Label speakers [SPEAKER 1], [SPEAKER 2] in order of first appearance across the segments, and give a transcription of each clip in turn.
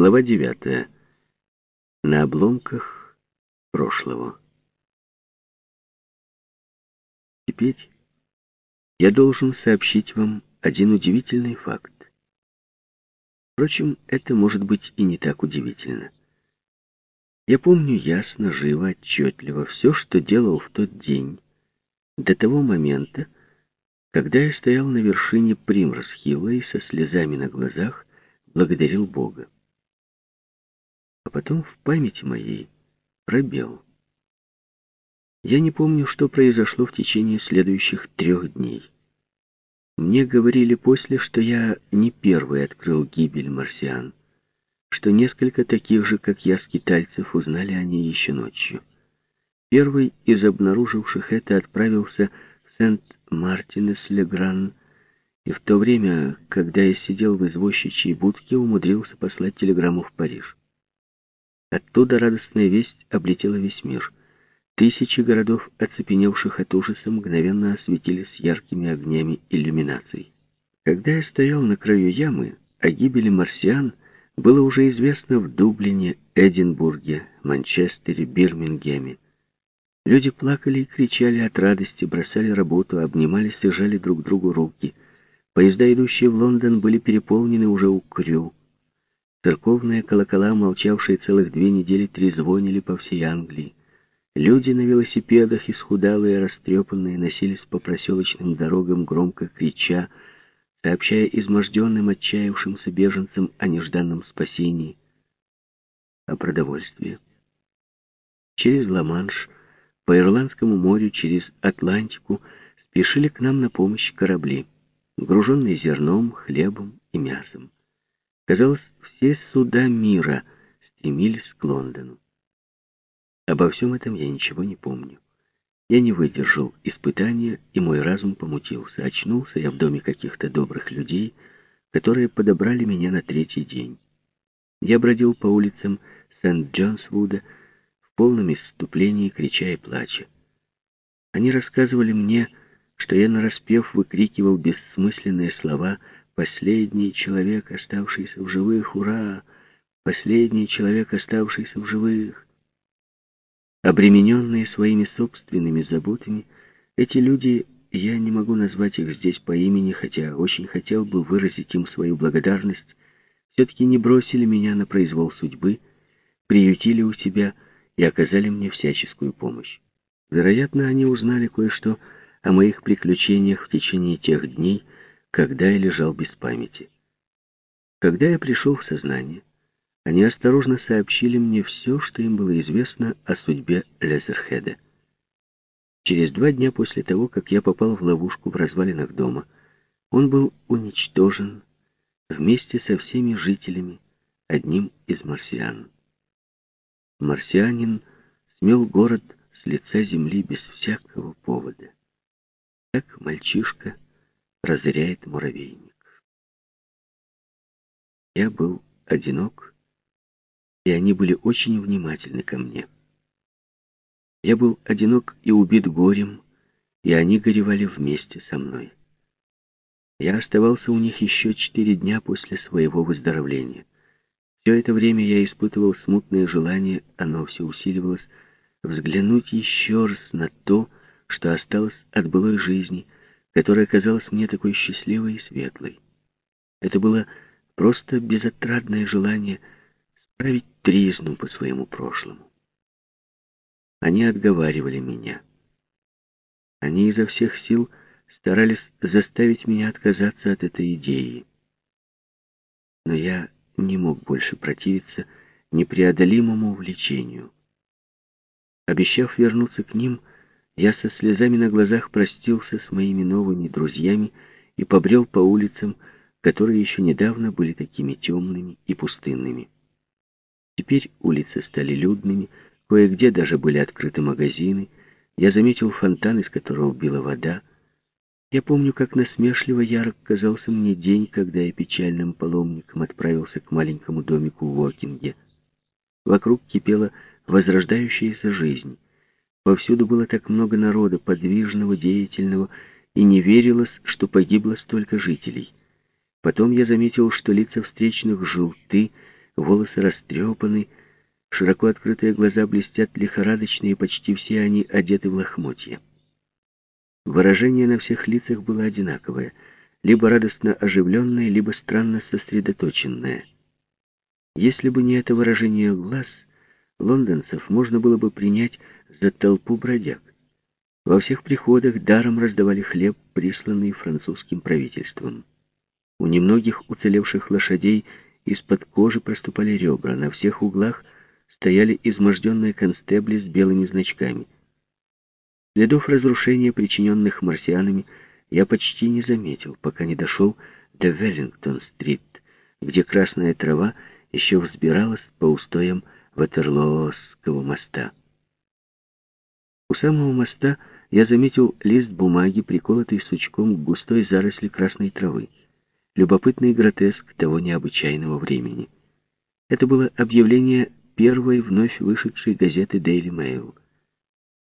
[SPEAKER 1] Глава девятая. На обломках прошлого. Теперь я должен сообщить вам один удивительный факт. Впрочем, это может быть и не так удивительно. Я помню ясно, живо, отчетливо все, что делал в тот день, до того момента, когда я стоял на вершине Примросхилла и со слезами на глазах благодарил Бога. А потом в памяти моей пробел. Я не помню, что произошло в течение следующих трех дней. Мне говорили после, что я не первый открыл гибель марсиан, что несколько таких же, как я, скитальцев узнали они еще ночью. Первый из обнаруживших это отправился в Сент-Мартинес-Легран, и в то время, когда я сидел в извозчичьей будке, умудрился послать телеграмму в Париж. Оттуда радостная весть облетела весь мир. Тысячи городов, оцепеневших от ужаса, мгновенно осветились яркими огнями иллюминаций. Когда я стоял на краю ямы, о гибели марсиан было уже известно в Дублине, Эдинбурге, Манчестере, Бирмингеме. Люди плакали и кричали от радости, бросали работу, обнимались и жали друг другу руки. Поезда, идущие в Лондон, были переполнены уже у Крю. Церковные колокола, молчавшие целых две недели, трезвонили по всей Англии. Люди на велосипедах, исхудалые, растрепанные, носились по проселочным дорогам, громко крича, сообщая изможденным, отчаявшимся беженцам о нежданном спасении, о продовольствии. Через Ла-Манш, по Ирландскому морю, через Атлантику спешили к нам на помощь корабли, груженные зерном, хлебом и мясом. Казалось, все суда мира стремились к Лондону. Обо всем этом я ничего не помню. Я не выдержал испытания, и мой разум помутился. Очнулся я в доме каких-то добрых людей, которые подобрали меня на третий день. Я бродил по улицам Сент-Джонсвуда в полном исступлении, крича и плача. Они рассказывали мне, что я нараспев выкрикивал бессмысленные слова Последний человек, оставшийся в живых, ура! Последний человек, оставшийся в живых. Обремененные своими собственными заботами, эти люди, я не могу назвать их здесь по имени, хотя очень хотел бы выразить им свою благодарность, все-таки не бросили меня на произвол судьбы, приютили у себя и оказали мне всяческую помощь. Вероятно, они узнали кое-что о моих приключениях в течение тех дней, когда я лежал без памяти. Когда я пришел в сознание, они осторожно сообщили мне все, что им было известно о судьбе Лезерхеда. Через два дня после того, как я попал в ловушку в развалинах дома, он был уничтожен вместе со всеми жителями одним из марсиан. Марсианин смел город с лица земли без всякого повода. Так мальчишка разоряет муравейник. Я был одинок, и они были очень внимательны ко мне. Я был одинок и убит горем, и они горевали вместе со мной. Я оставался у них еще четыре дня после своего выздоровления. Все это время я испытывал смутное желание, оно все усиливалось, взглянуть еще раз на то, что осталось от былой жизни — которая казалась мне такой счастливой и светлой. Это было просто безотрадное желание справить тризну по своему прошлому. Они отговаривали меня. Они изо всех сил старались заставить меня отказаться от этой идеи. Но я не мог больше противиться непреодолимому влечению. Обещав вернуться к ним, я со слезами на глазах простился с моими новыми друзьями и побрел по улицам, которые еще недавно были такими темными и пустынными. Теперь улицы стали людными, кое-где даже были открыты магазины. Я заметил фонтан, из которого била вода. Я помню, как насмешливо ярок казался мне день, когда я печальным паломником отправился к маленькому домику в Уокинге. Вокруг кипела возрождающаяся жизнь. Повсюду было так много народа, подвижного, деятельного, и не верилось, что погибло столько жителей. Потом я заметил, что лица встречных желты, волосы растрепаны, широко открытые глаза блестят лихорадочно, и почти все они одеты в лохмотья. Выражение на всех лицах было одинаковое, либо радостно оживленное, либо странно сосредоточенное. Если бы не это выражение глаз, лондонцев можно было бы принять за толпу бродяг. Во всех приходах даром раздавали хлеб, присланный французским правительством. У немногих уцелевших лошадей из-под кожи проступали ребра, на всех углах стояли изможденные констебли с белыми значками. Следов разрушения, причиненных марсианами, я почти не заметил, пока не дошел до Веллингтон-стрит, где красная трава еще взбиралась по устоям Ватерлоосского моста. У самого моста я заметил лист бумаги, приколотый сучком к густой заросли красной травы. Любопытный гротеск того необычайного времени. Это было объявление первой вновь вышедшей газеты Daily Mail.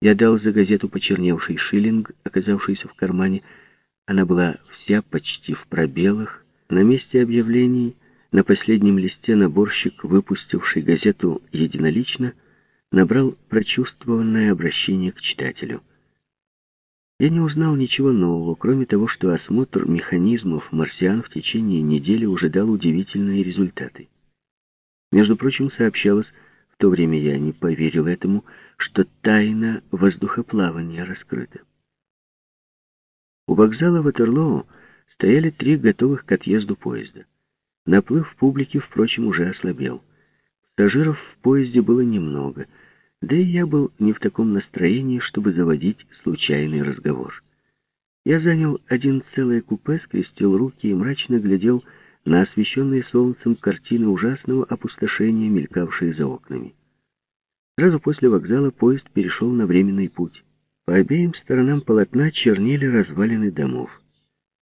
[SPEAKER 1] Я дал за газету почерневший шиллинг, оказавшийся в кармане. Она была вся почти в пробелах. На месте объявлений, на последнем листе наборщик, выпустивший газету единолично, набрал прочувствованное обращение к читателю. Я не узнал ничего нового, кроме того, что осмотр механизмов марсиан в течение недели уже дал удивительные результаты. Между прочим, сообщалось, в то время я не поверил этому, что тайна воздухоплавания раскрыта. У вокзала Ватерлоу стояли три готовых к отъезду поезда. Наплыв публики, впрочем, уже ослабел. Пассажиров в поезде было немного — да и я был не в таком настроении, чтобы заводить случайный разговор. Я занял один целое купе, скрестил руки и мрачно глядел на освещенные солнцем картины ужасного опустошения, мелькавшие за окнами. Сразу после вокзала поезд перешел на временный путь. По обеим сторонам полотна чернели развалины домов.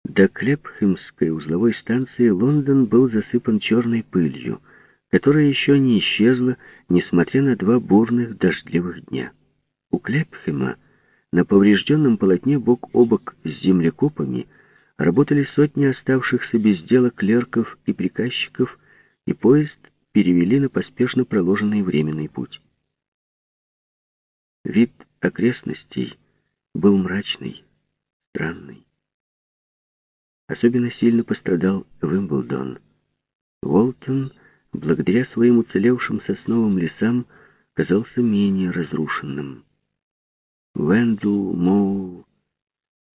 [SPEAKER 1] До Клепхемской узловой станции Лондон был засыпан черной пылью — которая еще не исчезла, несмотря на два бурных дождливых дня. У Клепхема на поврежденном полотне бок о бок с землекопами работали сотни оставшихся без дела клерков и приказчиков, и поезд перевели на поспешно проложенный временный путь. Вид окрестностей был мрачный, странный. Особенно сильно пострадал Вимблдон. Уолтон благодаря своим уцелевшим сосновым лесам, казался менее разрушенным. Венду, Моу,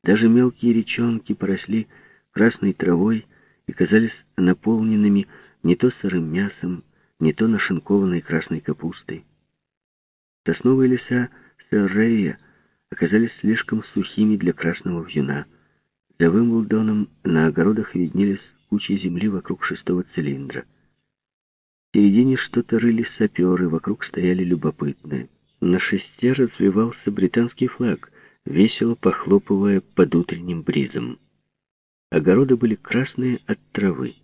[SPEAKER 1] даже мелкие речонки поросли красной травой и казались наполненными не то сырым мясом, не то нашинкованной красной капустой. Сосновые леса Сэр-Рея оказались слишком сухими для красного вьюна. За Вимблдоном на огородах виднелись кучи земли вокруг шестого цилиндра. В середине что-то рыли саперы, вокруг стояли любопытные. На шесте развивался британский флаг, весело похлопывая под утренним бризом. Огороды были красные от травы.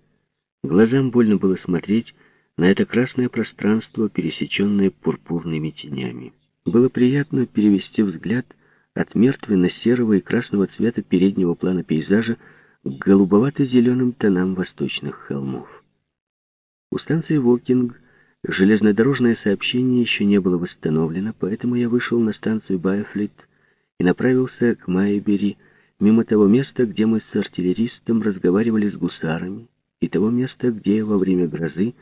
[SPEAKER 1] Глазам больно было смотреть на это красное пространство, пересеченное пурпурными тенями. Было приятно перевести взгляд от мертвенно-серого и красного цвета переднего плана пейзажа к голубовато-зеленым тонам восточных холмов. У станции Вокинг железнодорожное сообщение еще не было восстановлено, поэтому я вышел на станцию Байфлит и направился к Майбери, мимо того места, где мы с артиллеристом разговаривали с гусарами, и того места, где я во время грозы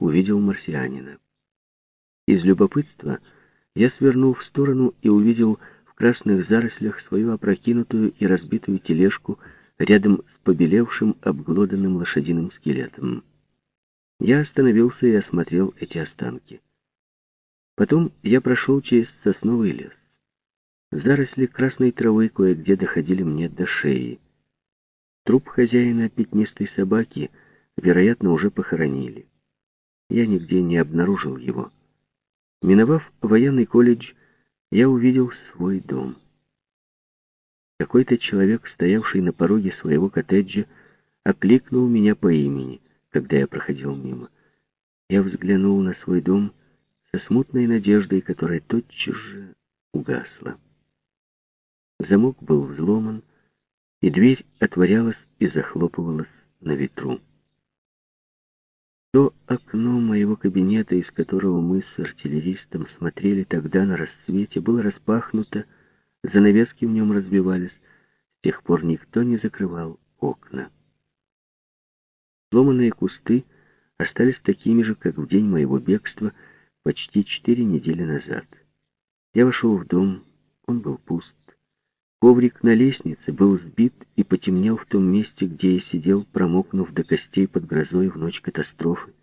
[SPEAKER 1] увидел марсианина. Из любопытства я свернул в сторону и увидел в красных зарослях свою опрокинутую и разбитую тележку рядом с побелевшим обглоданным лошадиным скелетом. Я остановился и осмотрел эти останки. Потом я прошел через сосновый лес. Заросли красной травы кое-где доходили мне до шеи. Труп хозяина пятнистой собаки, вероятно, уже похоронили. Я нигде не обнаружил его. Миновав военный колледж, я увидел свой дом. Какой-то человек, стоявший на пороге своего коттеджа, окликнул меня по имени — когда я проходил мимо. Я взглянул на свой дом со смутной надеждой, которая тотчас же угасла. Замок был взломан, и дверь отворялась и захлопывалась на ветру. То окно моего кабинета, из которого мы с артиллеристом смотрели тогда на рассвете, было распахнуто, занавески в нем разбивались. С тех пор никто не закрывал окна. Сломанные кусты остались такими же, как в день моего бегства, почти четыре недели назад. Я вошел в дом, он был пуст. Коврик на лестнице был сбит и потемнел в том месте, где я сидел, промокнув до костей под грозой в ночь катастрофы.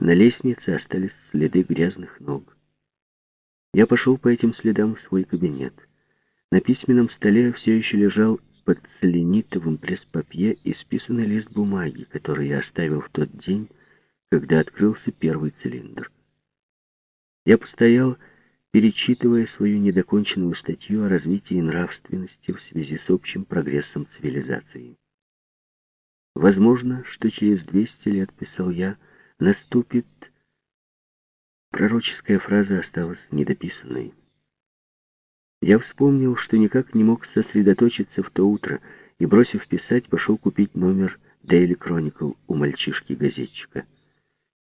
[SPEAKER 1] На лестнице остались следы грязных ног. Я пошел по этим следам в свой кабинет. На письменном столе все еще лежал под селенитовым пресс-папье исписанный лист бумаги, который я оставил в тот день, когда открылся первый цилиндр. Я постоял перечитывая свою недоконченную статью о развитии нравственности в связи с общим прогрессом цивилизации. Возможно, что через 200 лет, писал я, наступит... Пророческая фраза осталась недописанной. Я вспомнил, что никак не мог сосредоточиться в то утро, и, бросив писать, пошел купить номер Daily Chronicle у мальчишки-газетчика.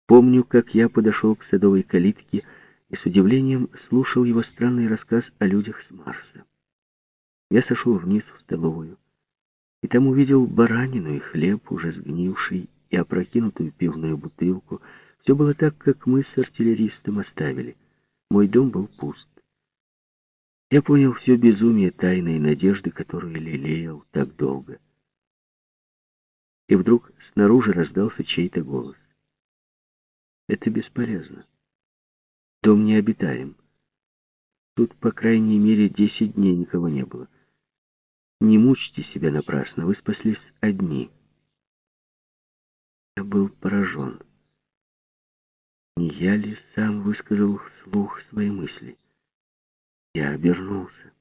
[SPEAKER 1] Помню, как я подошел к садовой калитке, и с удивлением слушал его странный рассказ о людях с Марса. Я сошел вниз в столовую, и там увидел баранину и хлеб, уже сгнивший, и опрокинутую пивную бутылку. Все было так, как мы с артиллеристом оставили. Мой дом был пуст. Я понял все безумие тайной надежды, которую лелеял так долго. И вдруг снаружи раздался чей-то голос. Это бесполезно. Дом необитаем. Тут, по крайней мере, десять дней никого не было. Не мучьте себя напрасно, вы спаслись одни. Я был поражен. Не я ли сам высказал вслух свои мысли? Я обернулся.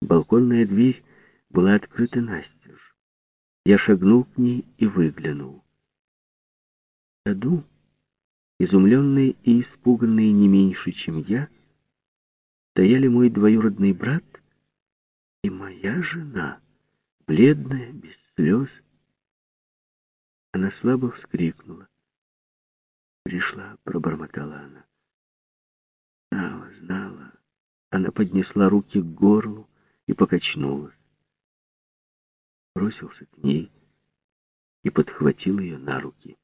[SPEAKER 1] Балконная дверь была открыта настежь. Я шагнул к ней и выглянул. В саду Изумленные и испуганные не меньше, чем я, стояли мой двоюродный брат и моя жена, бледная, без слез. Она слабо вскрикнула. «Пришла», — пробормотала она. Знала, знала. Она поднесла руки к горлу и покачнулась. Бросился к ней и подхватил ее на руки.